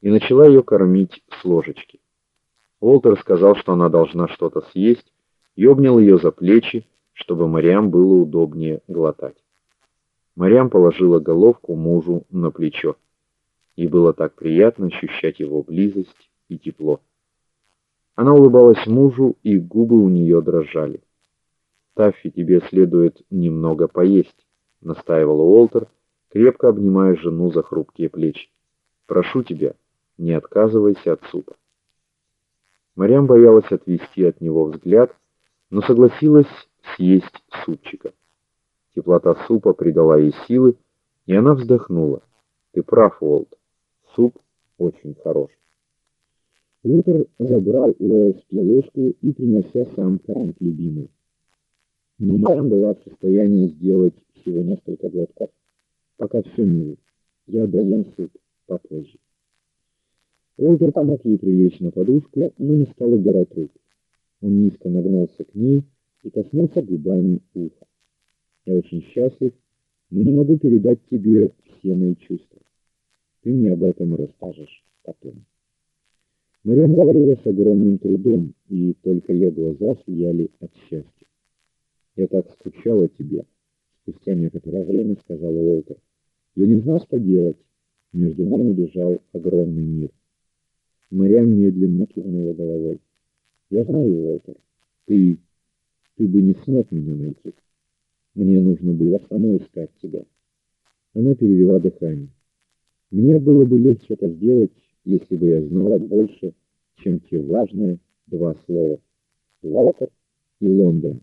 и начала ее кормить с ложечки. Уолтер сказал, что она должна что-то съесть, и обнял ее за плечи, чтобы Мариам было удобнее глотать. Мариам положила головку мужу на плечо. Ей было так приятно ощущать его близость и тепло. Она улыбалась мужу, и губы у нее дрожали. "Таффи, тебе следует немного поесть", настаивал Уолтер, крепко обнимая жену за хрупкие плечи. "Прошу тебя, не отказывайся от супа". Марьям боялась отвести от него взгляд, но согласилась съесть супчика. Теплота супа придала ей силы, и она вздохнула. Ты прав, Уолт. Суп очень хорош. Лютер забрал у Элски ложку и принялся сам кормить любимую. Но Марьям была в состоянии сделать всего несколько глотков. Пока все мило. Я доем суп попозже. Уолтер помог ей прилечь на подушку, но не стал убирать руку. Он низко нагнулся к ней и коснулся губами уха. Я очень счастлив, но не могу передать тебе все мои чувства. Ты мне об этом расскажешь потом. Мариам говорила с огромным трудом, и только ее глаза сияли от счастья. «Я так скучала тебе», — спустя некоторое время сказала Уолтер. «Я не знал, что делать. Между нами бежал огромный мир». Мариам медленно кивнула головой. «Я знаю, Уолтер, ты... ты бы не смог меня найти. Мне нужно было самой искать тебя». Она перевела дыхание. «Мне было бы легче это сделать, если бы я знала больше, чем те важные два слова. Уолтер и Лондон.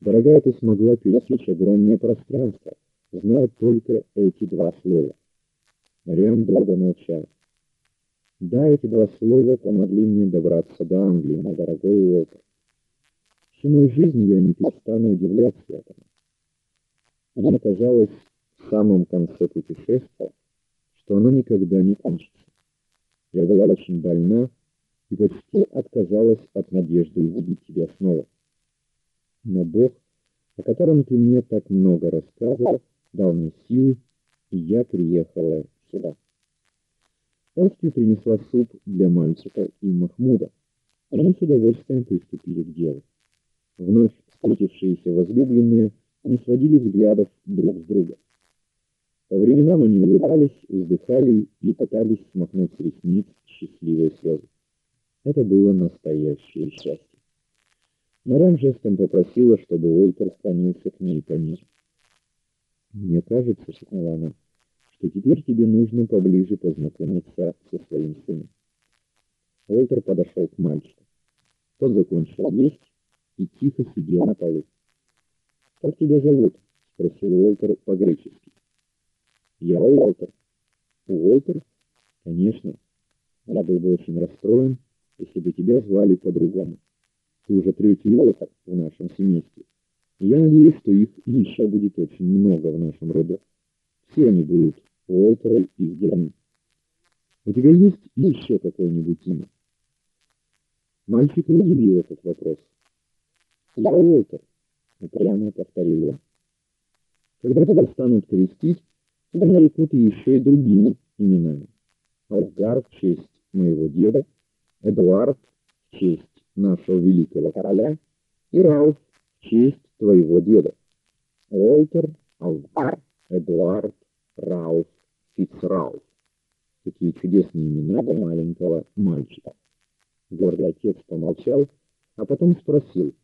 Дорогая, ты смогла пересечь огромное пространство, зная только эти два слова. Мариам долго молчала. Да, эти два слова помогли мне добраться до Англии, мой дорогой Уолтер. Всю мою жизнь я не перестану удивляться этому. Мне казалось в самом конце путешествия, что оно никогда не кончится. Я была очень больна и почти отказалась от надежды увидеть тебя снова. Но Бог, о котором ты мне так много рассказывал, дал мне силы, и я приехала сюда. Эльфи принесла суп для мальчика и Махмуда. Они с удовольствием приступили к делу. Вновь встретившиеся возлюбленные не сводили взглядов друг с друга. По временам они улыбались, вздыхали и пытались смахнуть с ресниц счастливые слезы. Это было настоящее счастье. Марам жестом попросила, чтобы Уолтер склонился к ней пониже. «Мне кажется, — шепнула она, — что теперь тебе нужно поближе познакомиться со своим сыном». Уолтер подошел к мальчику. Тот закончил есть и тихо сидел на полу. «Как тебя зовут?» — спросил Уолтер по-гречески. «Я Уолтер». «Уолтер?» «Конечно. Я был бы очень расстроен, если бы тебя звали по-другому. Ты уже третий Уолтер в нашем семействе, я надеюсь, что их еще будет очень много в нашем роду. Все они будут Уолтеры из Германии. У тебя есть еще какое-нибудь имя?» Мальчик удивил этот вопрос. «Я Уолтер», — упрямо повторил он. «Когда тебя станут крестить, тебя нарекут еще и другими именами. Олгар в честь моего деда, Эдуард в честь нашего великого короля и Рауф в честь твоего деда. Уолтер, Олгар, Эдуард, Рауф, Фицрауф. Какие чудесные имена для маленького мальчика. Гордый отец помолчал, а потом спросил —